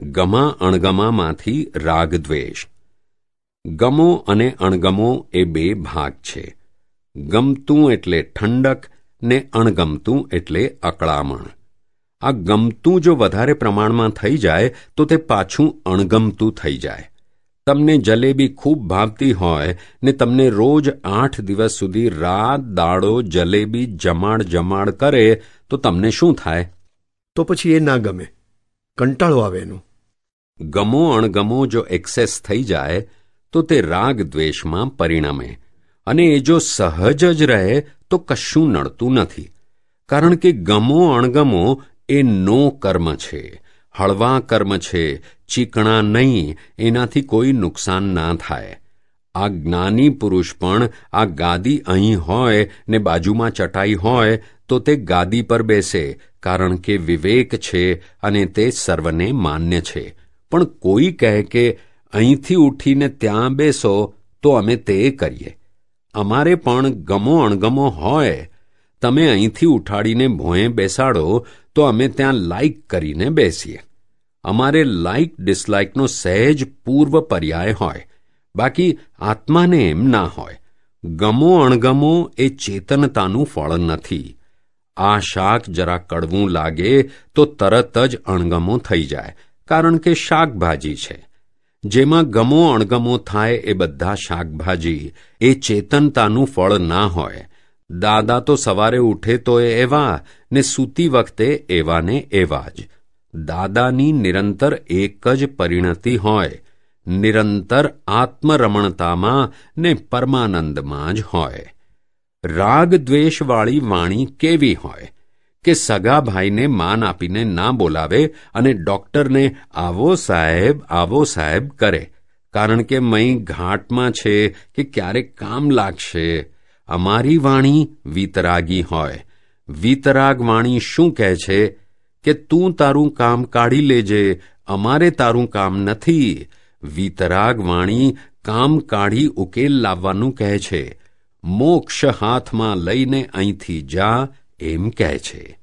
ગમા અણગમામાંથી રાગદ્વેષ ગમો અને અણગમો એ બે ભાગ છે. ગમતું એટલે ઠંડક ને અણગમતું એટલે અકળામણ. આ ગમતું જો વધારે પ્રમાણમાં થઈ જાય, તો તે પાછું અણગમતું થઈ જાય. તમને જલેબી ખૂબ ભાવતી હોય ને તમને રોજ આઠ દિવસ સુધી રાત દાડો જલેબી જમાડ જમાડ કરે, તો તમને શું થાય? તો પછી એ ના ગમે. કંટાળો આવે એનો. ગમો અણગમો જો એક્સેસ થઈ જાય, તો તે રાગ દ્વેષમાં પરિણમે. અને એ જો સહજ જ રહે, તો કશું નડતું નથી. કારણ કે ગમો અણગમો એ નો કર્મ છે, હળવા કર્મ છે, ચીકણા નહીં, એનાથી કોઈ નુકસાન ના થાય. આ જ્ઞાની પુરુષ પણ આ ગાદી અહીં હોય ને બાજુમાં ચટાઈ હોય તો તે ગાદી પર બેસે, કારણ કે વિવેક છે અને તે સર્વને માન્ય છે. પણ કોઈ કહે કે અહીંથી ઉઠીને ત્યાં બેસો તો અમે તે કરીએ. અમારે પણ ગમો અણગમો હોય. તમે અહીંથી ઉઠાડીને ભોંય બેસાડો તો અમે ત્યાં લાઈક કરીને બેસીએ. અમારે લાઇક ડિસલાઇકનો સહેજ પૂર્વ પર્યાય હોય. બાકી આત્માને એમ ના હોય. ગમો અણગમો એ ચેતનતાનું ફળ નથી. આ શાક જરા કડવું લાગે તો તરત જ અણગમો થઈ જાય, કારણ કે શાકભાજી છે. જેમાં ગમો અણગમો થાય એ બધા શાકભાજી, એ ચેતનતાનું ફળ ના હોય. દાદા તો સવારે ઉઠે તો એ એવા, ને સૂતી વખતે એવા ને એવા જ. દાદાની નિરંતર એક જ પરિણતિ હોય નિરંતર આત્મરમણતામાં ને પરમાનંદમાં જ હોય. રાગ દ્વેષવાળી વાણી કેવી હોય કે સગા ભાઈને માન આપીને ના બોલાવે અને ડોક્ટરને આવો સાહેબ આવો સાહેબ કરે. કારણ કે મય ઘાટમાં છે કે ક્યારેક કામ લાગશે. અમારી વાણી વીતરાગી હોય. વીતરાગ વાણી શું કહે છે? કે તું તારું કામ કાઢી લેજે. અમારે તારું કામ નથી. વીતરાગ વાણી કામ કાઢી ઉકેલ લાવવાનું કહે છે. મોક્ષ હાથમાં લઈને અહીંથી જા એમ કહે છે.